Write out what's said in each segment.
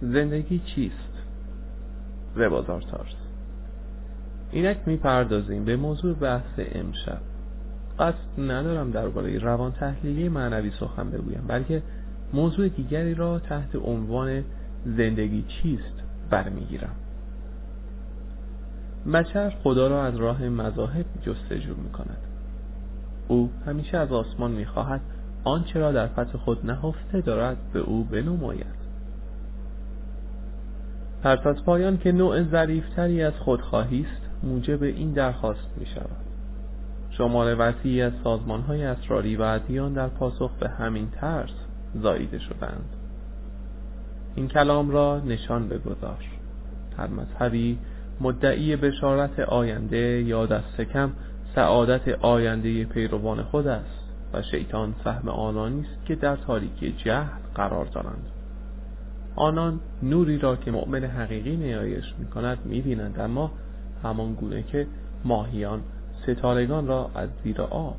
زندگی چیست؟ ربازار تارس. اینک می‌پردازیم به موضوع بحث امشب. قصد ندارم درباره روان تحلیلی معنوی سخن بگویم بلکه موضوع دیگری را تحت عنوان زندگی چیست برمیگیرم. بشر خدا را از راه مذاهب جستجو می کند او همیشه از آسمان می خواهد آنچه را در پس خود نهفته دارد به او بنماید. پس از پایان که نوع ظریفتری از خودخواهی است موجب این درخواست می شود شمار وسیعی از سازمان های اسراری و ادیان در پاسخ به همین ترس زاییده شدند. این کلام را نشان بگذار. هر مذهبی مدعی بشارت آینده یا دست کم سعادت آینده پیروان خود است و شیطان سهم آنانی است که در تاریکی جهل قرار دارند. آنان نوری را که مؤمن حقیقی نیایش می کند می بینند اما همان گونه که ماهیان ستارگان را از زیر آب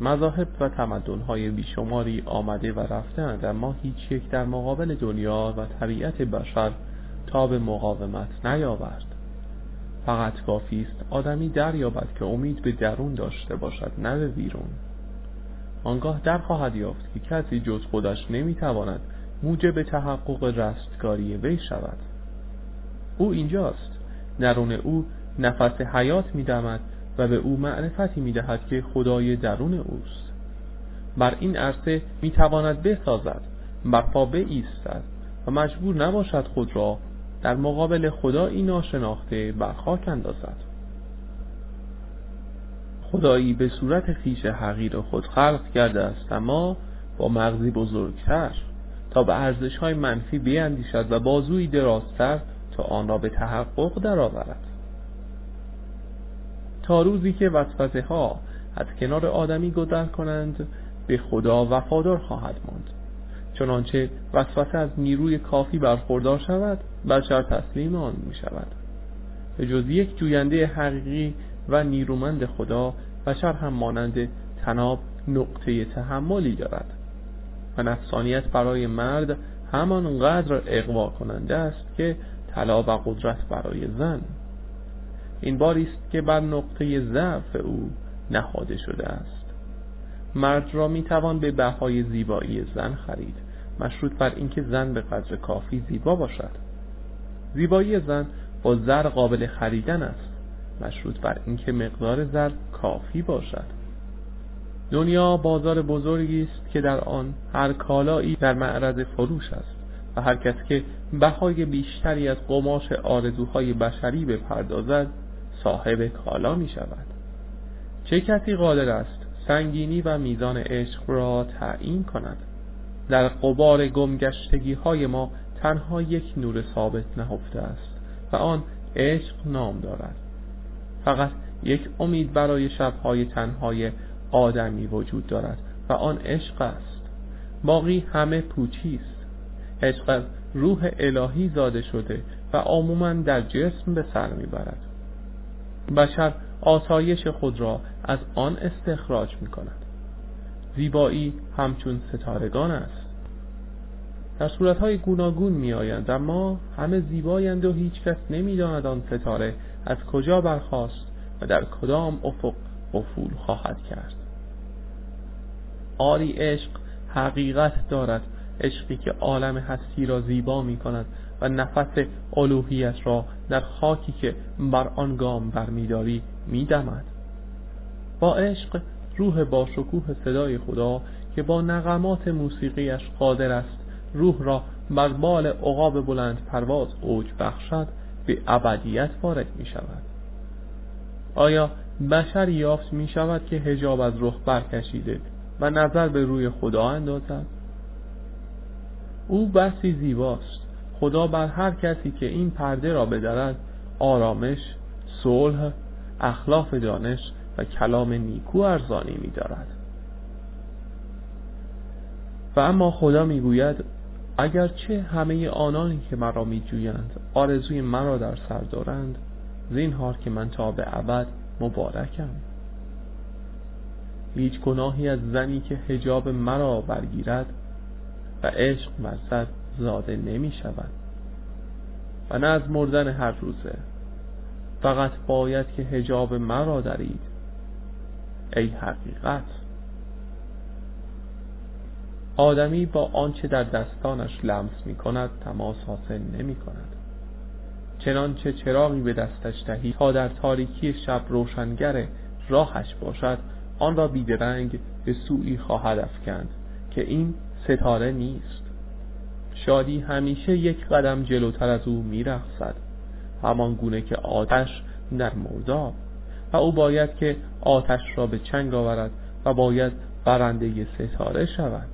مذاهب و تمدنهای بیشماری آمده و رفتند اما هیچ یک در مقابل دنیا و طبیعت بشر تا به مقاومت نیاورد. فقط کافی است آدمی دریابد که امید به درون داشته باشد نه به بیرون. آنگاه در خواهد یافت که کسی جز خودش نمی‌تواند موجب تحقق رستگاری وی شود. او اینجاست. درون او نفس حیات میدمد و به او معرفتی می‌دهد که خدای درون اوست. بر این عرصه می‌تواند بسازد بر پا بایستد و مجبور نباشد خود را در مقابل خدایی ناشناخته بر خاک اندازد. خدایی به صورت خیش حقیر خود خلق کرده است اما با مغزی بزرگتر. تا به ارزش های منفی بیاندیشد و بازوی درازتر تا آن را به تحقق درآورد. تا روزی که وسوسه ها از کنار آدمی گذر کنند به خدا وفادار خواهد ماند. چنانچه وسوسه از نیروی کافی برخوردار شود بشر تسلیم آن می شود به جز یک جوینده حقیقی و نیرومند خدا بشر هم مانند تناب نقطه تحملی دارد. و نفسانیت برای مرد همان قدر اقوا کننده است که طلا و قدرت برای زن. این باری است که بر نقطه ضعف او نهاده شده است. مرد را می‌توان به بهای زیبایی زن خرید مشروط بر اینکه زن به قدر کافی زیبا باشد. زیبایی زن با زر قابل خریدن است مشروط بر اینکه مقدار زر کافی باشد. دنیا بازار بزرگی است که در آن هر کالایی در معرض فروش است و هر کس که بهای بیشتری از قماش آرزوهای بشری بپردازد صاحب کالا می شود. چه کسی قادر است سنگینی و میزان عشق را تعیین کند؟ در قبار گمگشتگی های ما تنها یک نور ثابت نهفته است و آن عشق نام دارد. فقط یک امید برای شبهای تنهای آدمی وجود دارد و آن عشق است. باقی همه پوچی است. عشق از روح الهی زاده شده و عموما در جسم به سر می‌برد. بشر آسایش خود را از آن استخراج می کند زیبایی همچون ستارگان است. در صورتهای گوناگون می آیند اما همه زیبایند و هیچ کس نمی داند آن ستاره از کجا برخواست و در کدام افق افول خواهد کرد. آری عشق حقیقت دارد. عشقی که عالم هستی را زیبا می کند و نفس الوهیت را در خاکی که بر آن گام برمیداری میدمد. با عشق روح با شکوه صدای خدا که با نغمات موسیقیش قادر است روح را بر بال عقاب بلند پرواز اوج بخشد به ابدیت وارد می شود آیا بشر یافت می شود که هجاب از رخ برکشیده؟ و نظر به روی خدا اندازد. او بسی زیباست. خدا بر هر کسی که این پرده را بدرد آرامش صلح اخلاف دانش و کلام نیکو ارزانی می دارد و اما خدا می‌گوید اگرچه همه آنانی که مرا می جویند آرزوی مرا در سر دارند زینهار که من تا به ابد مبارکم. هیچ گناهی از زنی که هجاب مرا برگیرد و عشق ورزد زاده نمی شود. و نه از مردن هر روزه. فقط باید که هجاب مرا درید. ای حقیقت. آدمی با آنچه در دستانش لمس می کند تماس حاصل نمی کند. چنانچه چراغی به دستش دهی تا در تاریکی شب روشنگر راهش باشد آن را بیدرنگ به سوی خواهد افکند که این ستاره نیست. شادی همیشه یک قدم جلوتر از او میرخصد همان گونه که آتش در مرداب و او باید که آتش را به چنگ آورد و باید برنده ستاره شود.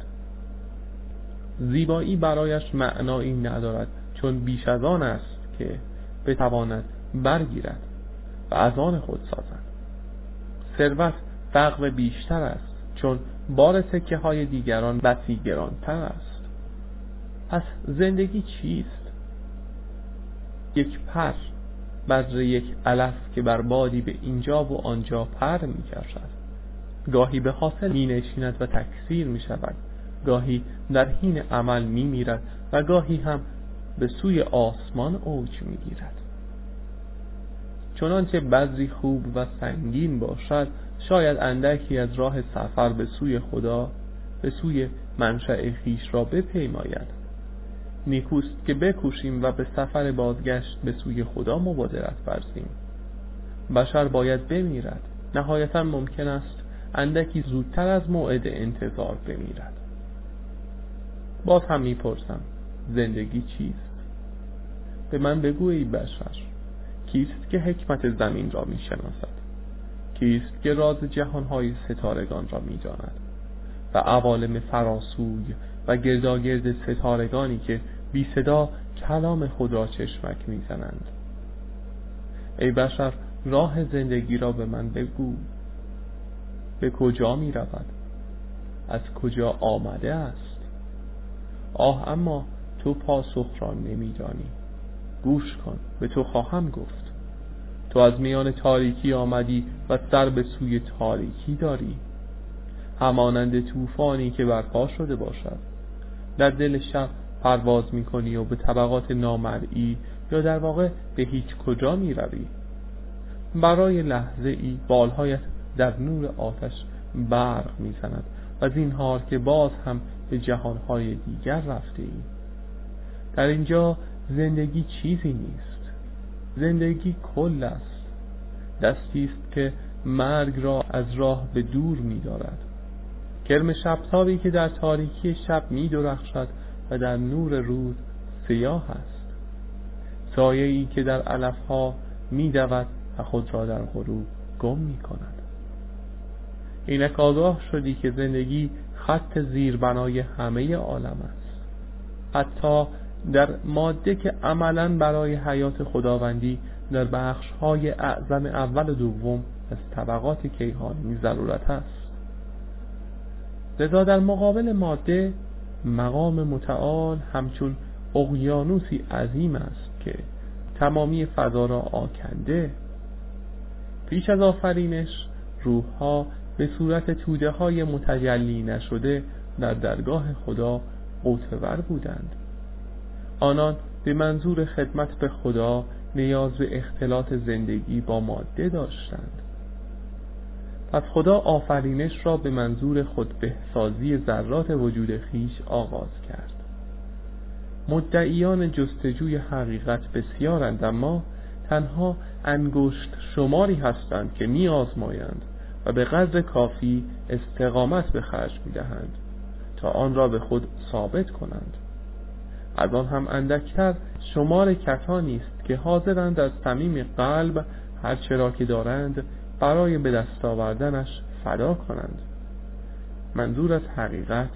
زیبایی برایش معنایی ندارد چون بیش از آن است که بتواند برگیرد و از آن خود سازد. ثروت فقر بیشتر است چون بار سکه های دیگران بسی گرانتر است. پس زندگی چیست؟ یک پر بر یک علف که بر بادی به اینجا و آنجا پر می کشد گاهی به حاصل می نشیند و تکثیر می شود گاهی در حین عمل می میرد و گاهی هم به سوی آسمان اوج می گیرد چنانچه بذری خوب و سنگین باشد شاید اندکی از راه سفر به سوی خدا به سوی منشأ خیش را بپیماید. نیکوست که بکوشیم و به سفر بازگشت به سوی خدا مبادرت ورزیم بشر باید بمیرد. نهایتا ممکن است اندکی زودتر از موعد انتظار بمیرد. باز هم می‌پرسم زندگی چیست؟ به من بگو ای بشر کیست که حکمت زمین را می‌شناسد؟ کیست که راز جهانهای ستارگان را می‌داند و عوالم فراسوی و گرداگرد ستارگانی که بی صدا کلام خود را چشمک می‌زنند. ای بشر راه زندگی را به من بگو. به کجا می رود از کجا آمده است؟ آه اما تو پاسخ را نمیدانی. گوش کن به تو خواهم گفت. تو از میان تاریکی آمدی و سر به سوی تاریکی داری. همانند طوفانی که برپا شده باشد. در دل شب پرواز می‌کنی و به طبقات نامرئی یا در واقع به هیچ کجا می روی برای لحظه ای بالهایت در نور آتش برق می‌زند و زینهار که باز هم به جهانهای دیگر رفته ای. در اینجا زندگی چیزی نیست. زندگی کل است. دستی است که مرگ را از راه به دور می دارد. کرم شبتابی که در تاریکی شب می درخشد و در نور روز سیاه است. سایه ای که در علفها می دود و خود را در غروب گم می کند. اینک آگاه شدی که زندگی خط زیربنای همه عالم است. حتی در ماده که عملا برای حیات خداوندی در بخش های اعظم اول و دوم از طبقات کیهانی ضرورت است لذا در مقابل ماده مقام متعال همچون اقیانوسی عظیم است که تمامی فضا را آکنده پیش از آفرینش روحها به صورت توده های متجلی نشده در درگاه خدا قوتور بودند. آنان به منظور خدمت به خدا نیاز به اختلاط زندگی با ماده داشتند. پس خدا آفرینش را به منظور خود بهسازی ذرات وجود خیش آغاز کرد. مدعیان جستجوی حقیقت بسیارند اما تنها انگشت شماری هستند که می آزمایند و به قدر کافی استقامت به خرج می دهند تا آن را به خود ثابت کنند. از آن هم اندکتر شمار کسانی است که حاضرند از صمیم قلب هر چرا که دارند برای به دست آوردنش فدا کنند. منظور از حقیقت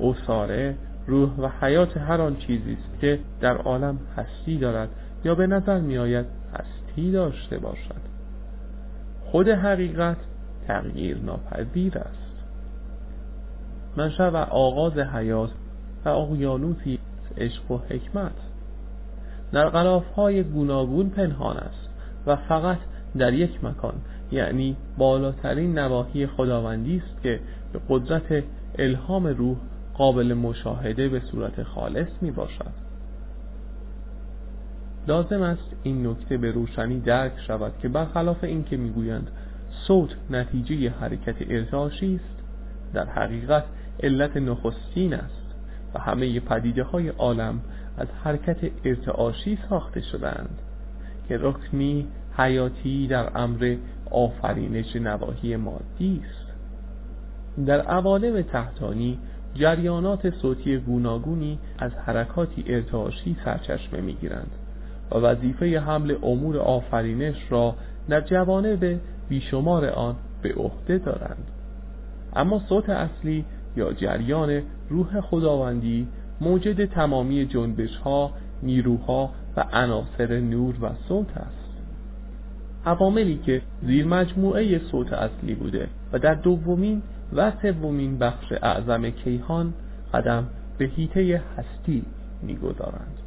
اصاره روح و حیات هر آن چیزی است که در عالم هستی دارد یا به نظر می آید هستی داشته باشد. خود حقیقت تغییر ناپذیر است. منشأ و آغاز حیات و اقیانوسی عشق و حکمت. در غلاف های گوناگون پنهان است و فقط در یک مکان یعنی بالاترین نواحی خداوندی است که به قدرت الهام روح قابل مشاهده به صورت خالص می باشد لازم است این نکته به روشنی درک شود که برخلاف اینکه می‌گویند صوت نتیجه حرکت ارتعاشی است در حقیقت علت نخستین است. همه پدیده های عالم از حرکت ارتعاشی ساخته شدند که رکنی حیاتی در امر آفرینش نواحی مادی است. در عوالم تحتانی جریانات صوتی گوناگونی از حرکاتی ارتعاشی سرچشمه می‌گیرند و وظیفه حمل امور آفرینش را در جوانب بیشمار آن به عهده دارند. اما صوت اصلی یا جریان روح خداوندی موجد تمامی جنبش ها نیروها و عناصر نور و صوت است. عواملی که زیر مجموعه صوت اصلی بوده و در دومین و سومین بخش اعظم کیهان قدم به هیته هستی می‌گذارند.